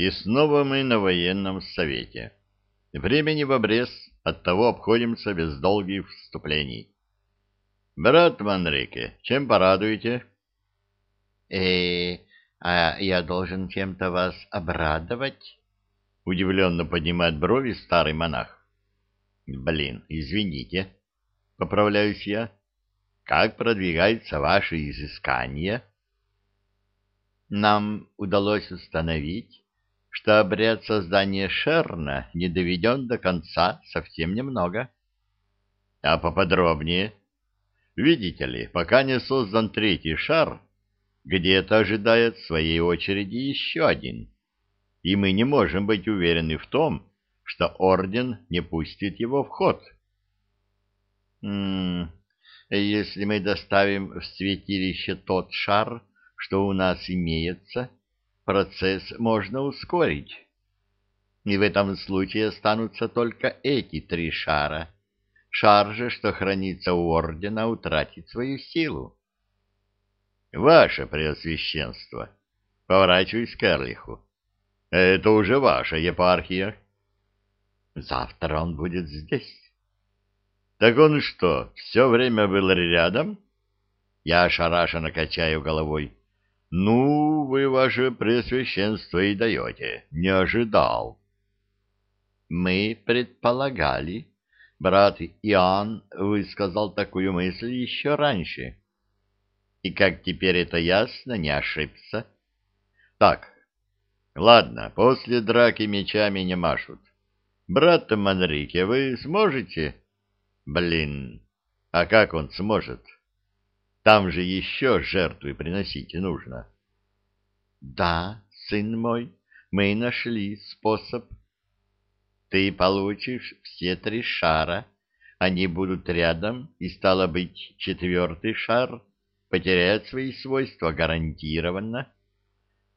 И снова мы на военном совете. Времени в обрез, оттого обходимся без долгих вступлений. Брат Манрике, чем порадуете? э а я должен чем-то вас обрадовать? Удивленно поднимает брови старый монах. Блин, извините, поправляюсь я. Как продвигаются ваши изыскания? Нам удалось установить, что обряд создания Шерна не доведен до конца совсем немного. А поподробнее? Видите ли, пока не создан третий шар, где-то ожидает в своей очереди еще один. И мы не можем быть уверены в том, что Орден не пустит его в ход. М -м, если мы доставим в святилище тот шар, что у нас имеется, процесс можно ускорить. И в этом случае останутся только эти три шара. Шар же, что хранится у ордена, утратит свою силу. Ваше Преосвященство, поворачиваюсь к Эрлиху. Это уже ваша епархия. Завтра он будет здесь. Так он что, все время был рядом? Я ошарашенно качаю головой. Ну, вы, ваше Преосвященство, и даете. Не ожидал. Мы предполагали. Брат Иоанн высказал такую мысль еще раньше. И как теперь это ясно, не ошибся. Так, ладно, после драки мечами не машут. Брат Манрике, вы сможете? Блин, а как он сможет? — там же еще жертвы приносить нужно. Да, сын мой, мы нашли способ. Ты получишь все три шара. Они будут рядом, и, стало быть, четвертый шар потеряет свои свойства гарантированно.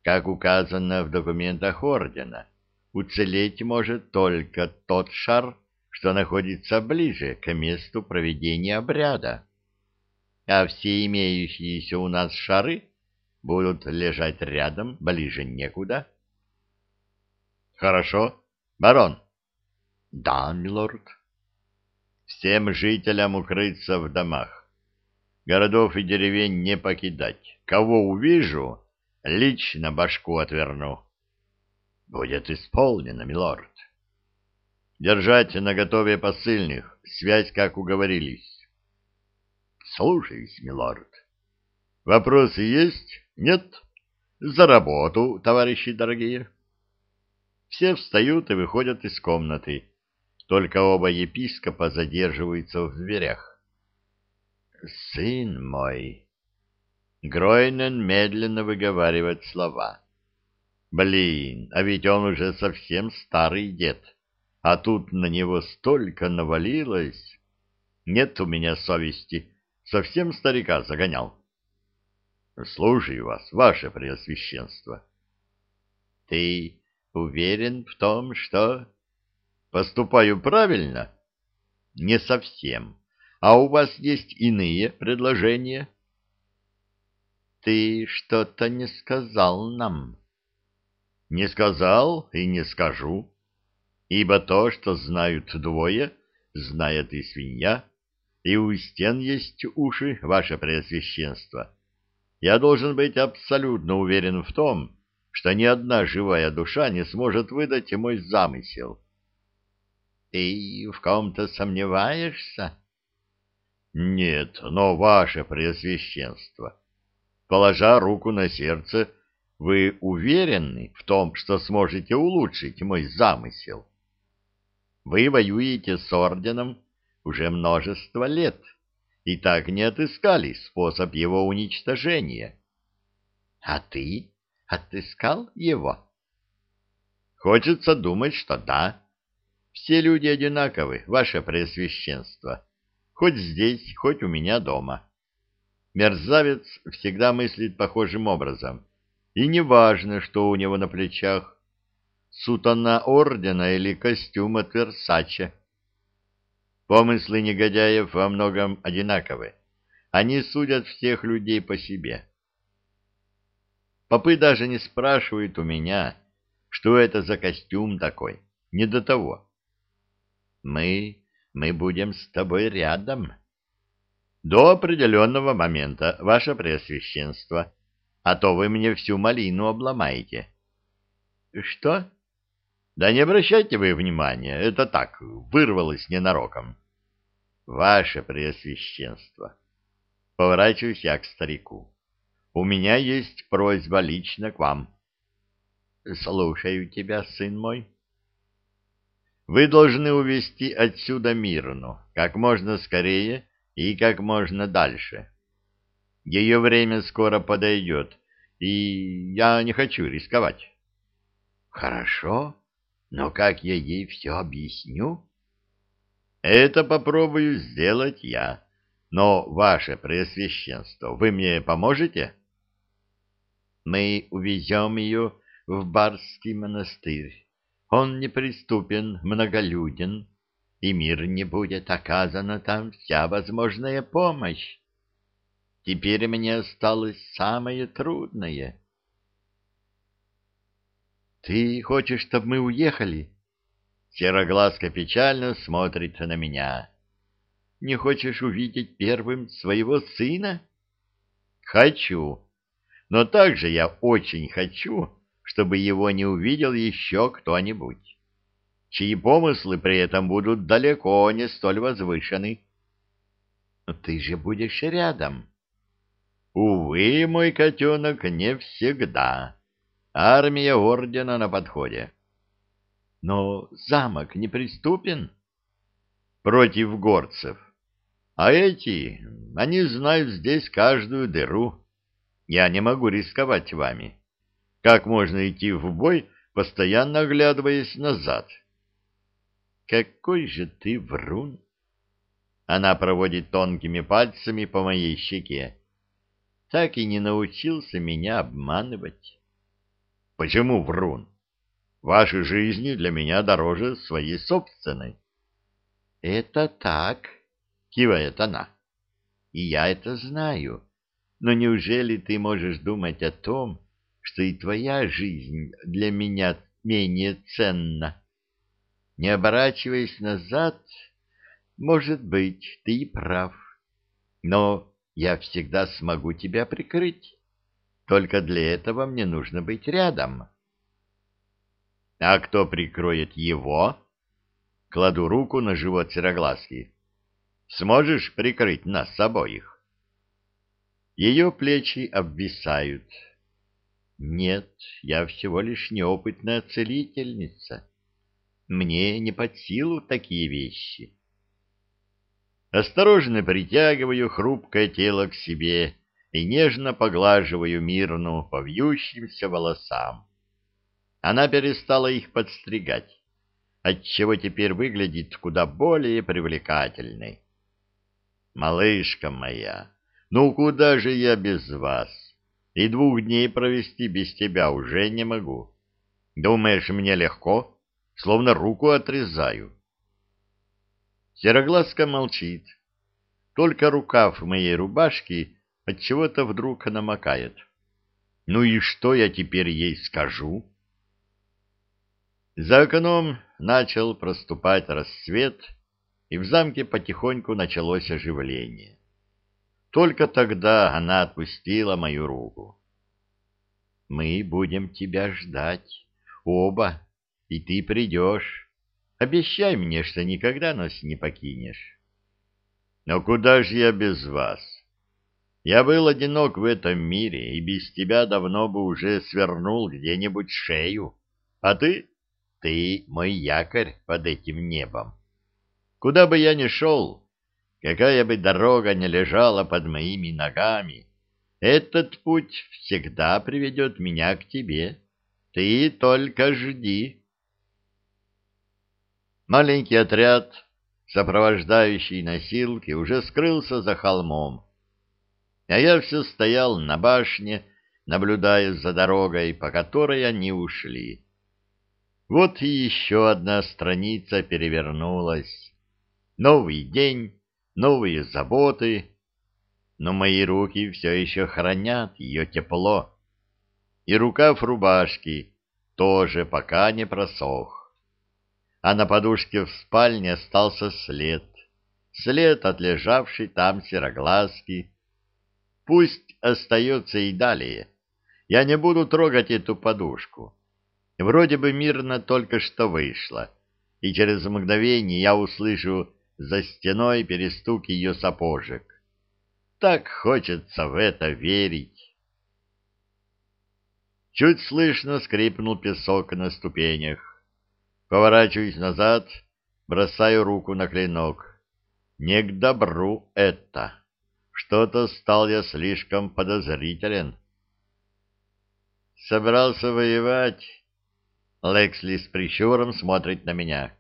Как указано в документах Ордена, уцелеть может только тот шар, что находится ближе к месту проведения обряда а все имеющиеся у нас шары будут лежать рядом, ближе некуда. — Хорошо. Барон? — Да, милорд. — Всем жителям укрыться в домах. Городов и деревень не покидать. Кого увижу, лично башку отверну. — Будет исполнено, милорд. — Держать наготове посыльных, связь, как уговорились. Слушаюсь, милорд. Вопросы есть? Нет? За работу, товарищи дорогие. Все встают и выходят из комнаты. Только оба епископа задерживаются в дверях. Сын мой. Гройнен медленно выговаривает слова. Блин, а ведь он уже совсем старый дед, а тут на него столько навалилось. Нет у меня совести Совсем старика загонял. Слушаю вас, ваше преосвященство. Ты уверен в том, что... Поступаю правильно? Не совсем. А у вас есть иные предложения? Ты что-то не сказал нам. Не сказал и не скажу. Ибо то, что знают двое, знает и свинья и у стен есть уши, ваше преосвященство. Я должен быть абсолютно уверен в том, что ни одна живая душа не сможет выдать мой замысел. Ты в ком-то сомневаешься? Нет, но ваше преосвященство, положа руку на сердце, вы уверены в том, что сможете улучшить мой замысел? Вы воюете с орденом, уже множество лет и так не отыскали способ его уничтожения. А ты отыскал его? Хочется думать, что да. Все люди одинаковы, ваше преосвященство, хоть здесь, хоть у меня дома. Мерзавец всегда мыслит похожим образом, и не важно, что у него на плечах, сутана ордена или костюм от Версача. Помыслы негодяев во многом одинаковы. Они судят всех людей по себе. Попы даже не спрашивают у меня, что это за костюм такой. Не до того. Мы, мы будем с тобой рядом. До определенного момента, ваше преосвященство, а то вы мне всю малину обломаете. Что? Да не обращайте вы внимания, это так, вырвалось ненароком. Ваше преосвященство. Поворачиваюсь я к старику. У меня есть просьба лично к вам. Слушаю тебя, сын мой. Вы должны увести отсюда Мирну как можно скорее и как можно дальше. Ее время скоро подойдет, и я не хочу рисковать. Хорошо, но как я ей все объясню? Это попробую сделать я. Но, ваше преосвященство, вы мне поможете? Мы увезем ее в Барский монастырь. Он неприступен, многолюден, и мир не будет оказана там вся возможная помощь. Теперь мне осталось самое трудное. Ты хочешь, чтобы мы уехали? Сероглазка печально смотрит на меня. Не хочешь увидеть первым своего сына? Хочу. Но также я очень хочу, чтобы его не увидел еще кто-нибудь, чьи помыслы при этом будут далеко не столь возвышены. Но ты же будешь рядом. Увы, мой котенок, не всегда. Армия ордена на подходе. Но замок неприступен против горцев. А эти, они знают здесь каждую дыру. Я не могу рисковать вами. Как можно идти в бой, постоянно оглядываясь назад? Какой же ты врун! Она проводит тонкими пальцами по моей щеке. Так и не научился меня обманывать. Почему врун? Ваши жизни для меня дороже своей собственной. Это так, кивает она. И я это знаю. Но неужели ты можешь думать о том, что и твоя жизнь для меня менее ценна? Не оборачиваясь назад, может быть, ты и прав. Но я всегда смогу тебя прикрыть. Только для этого мне нужно быть рядом. А кто прикроет его? Кладу руку на живот Сероглазки. Сможешь прикрыть нас обоих? Ее плечи обвисают. Нет, я всего лишь неопытная целительница. Мне не под силу такие вещи. Осторожно притягиваю хрупкое тело к себе и нежно поглаживаю Мирну по вьющимся волосам. Она перестала их подстригать, отчего теперь выглядит куда более привлекательной. «Малышка моя, ну куда же я без вас? И двух дней провести без тебя уже не могу. Думаешь, мне легко? Словно руку отрезаю». Сероглазка молчит. Только рукав моей рубашки от чего то вдруг намокает. Ну и что я теперь ей скажу? За окном начал проступать рассвет, и в замке потихоньку началось оживление. Только тогда она отпустила мою руку. «Мы будем тебя ждать, оба, и ты придешь. Обещай мне, что никогда нас не покинешь». «Но куда же я без вас?» Я был одинок в этом мире, и без тебя давно бы уже свернул где-нибудь шею. А ты? Ты мой якорь под этим небом. Куда бы я ни шел, какая бы дорога ни лежала под моими ногами, этот путь всегда приведет меня к тебе. Ты только жди. Маленький отряд, сопровождающий носилки, уже скрылся за холмом а я все стоял на башне, наблюдая за дорогой, по которой они ушли. Вот и еще одна страница перевернулась. Новый день, новые заботы, но мои руки все еще хранят ее тепло. И рукав рубашки тоже пока не просох. А на подушке в спальне остался след. След от лежавшей там сероглазки. Пусть остается и далее. Я не буду трогать эту подушку. Вроде бы мирно только что вышло, и через мгновение я услышу за стеной перестук ее сапожек. Так хочется в это верить. Чуть слышно скрипнул песок на ступенях. Поворачиваюсь назад, бросаю руку на клинок. Не к добру это. Что-то стал я слишком подозрителен. Собрался воевать? Лексли с прищуром смотрит на меня.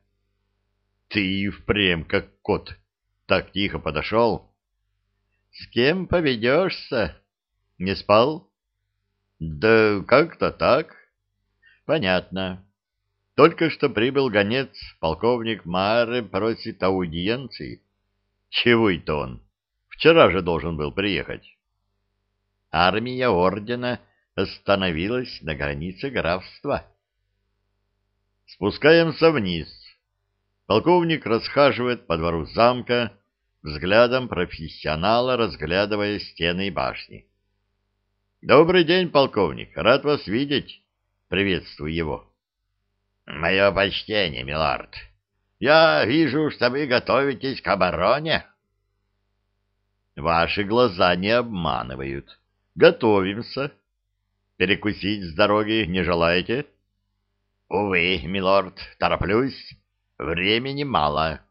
Ты впрямь как кот. Так тихо подошел. С кем поведешься? Не спал? Да как-то так. Понятно. Только что прибыл гонец, полковник Маре просит аудиенции. Чего это он? Вчера же должен был приехать. Армия ордена остановилась на границе графства. Спускаемся вниз. Полковник расхаживает по двору замка, взглядом профессионала разглядывая стены и башни. «Добрый день, полковник. Рад вас видеть». Приветствую его. «Мое почтение, милорд. Я вижу, что вы готовитесь к обороне». «Ваши глаза не обманывают. Готовимся. Перекусить с дороги не желаете?» «Увы, милорд, тороплюсь. Времени мало».